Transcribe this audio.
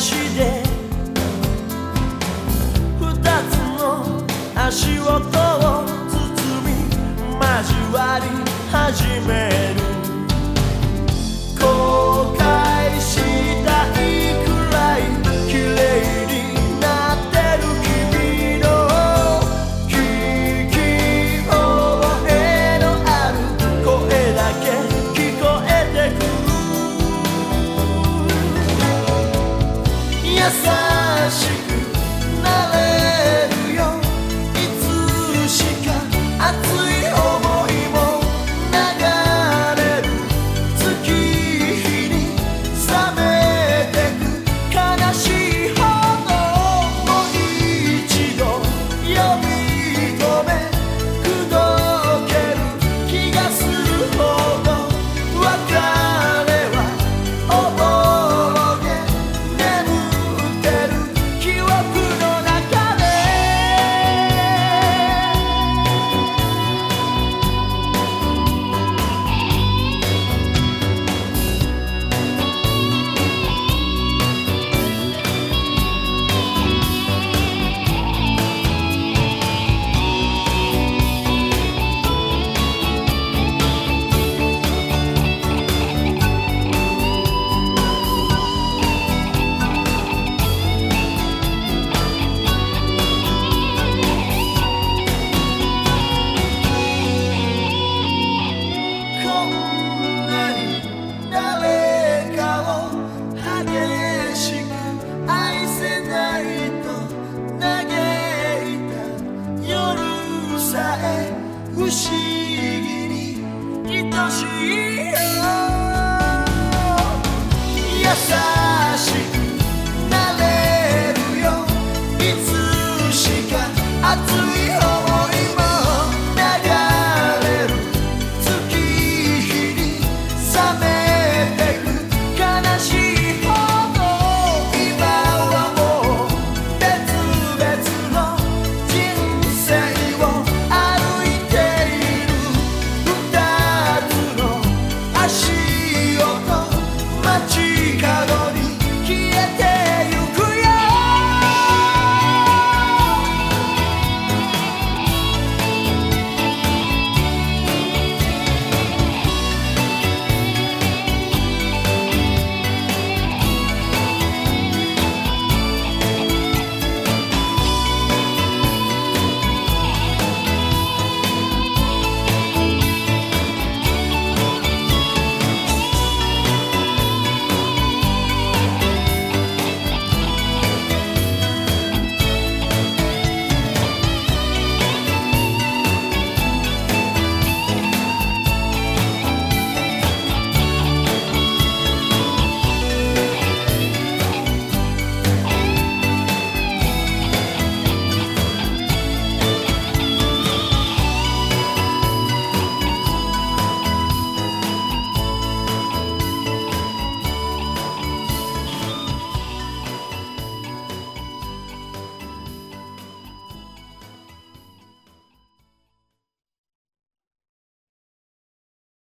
足で二つの足音を包み交わり始める優さえ不思議に愛しいよ。優しくなれるよ。いつしか熱い